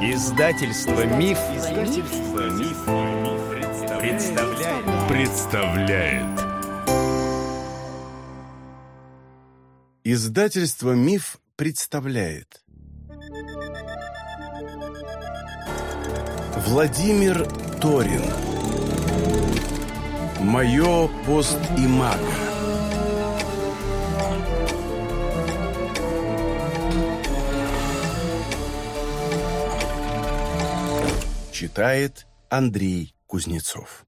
Издательство Миф, Издательство Миф, представляет. представляет. Издательство Миф представляет. Владимир Торин. Мое пост и мага. Читает Андрей Кузнецов